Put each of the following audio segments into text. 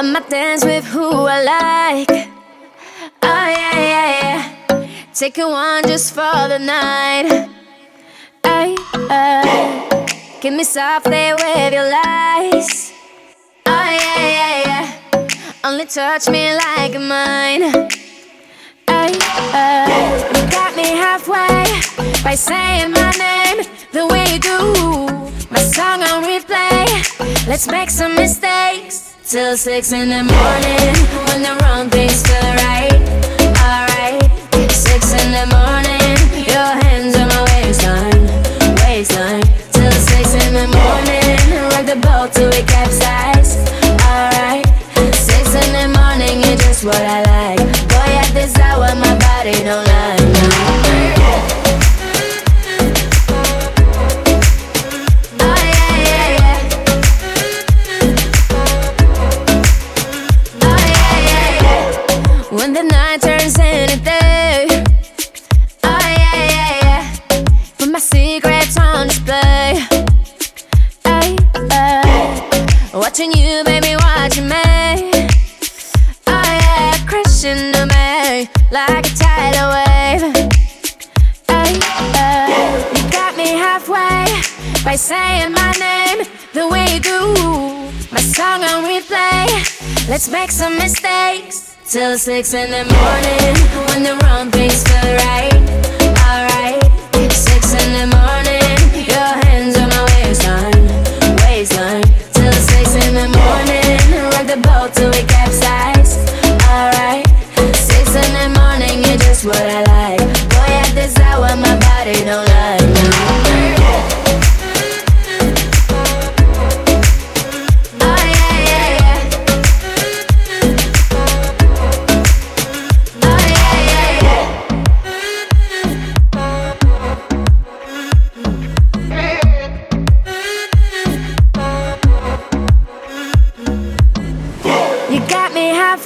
I'ma dance with who I like. Oh yeah, yeah, yeah. Taking one just for the night. Ay, ay. Give me softly with your lies. Oh yeah, yeah, yeah. Only touch me like mine. Ay, ay. You got me halfway by saying my name the way you do. My song on replay. Let's make some mistakes till six in the morning when the wrong things feel right. Alright, six in the morning, your hands on my waistline, waistline. Till six in the morning, rock the boat till we capsize. Alright, six in the morning, you're just what I like. When the night turns into day. Oh, yeah, yeah, yeah. Put my secrets on display. Ay, ay. Watching you, baby, watching me. Oh, yeah, crashing on me like a tidal wave. Ay, ay. You got me halfway by saying my name the way you do. My song on replay. Let's make some mistakes till six in the morning when the wrong things feel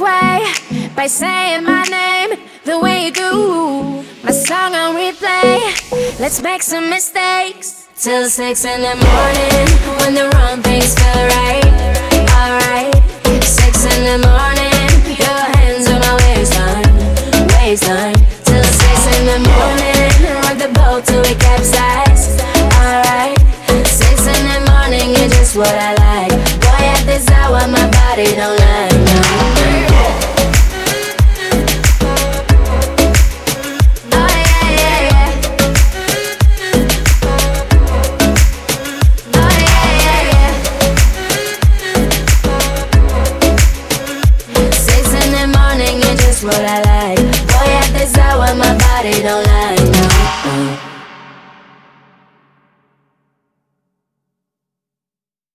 halfway by saying my name the way you do. My song on replay. Let's make some mistakes till six in the morning when the wrong things feel right. Alright, six in the morning. Your hands on my waistline, waistline. Till six in the morning, rock the boat till we capsize. Alright, six in the morning, you're just what I like. Boy, at this hour, my body don't lie. No. Oh. Oh, what I like. Boy, at this hour, my body don't lie.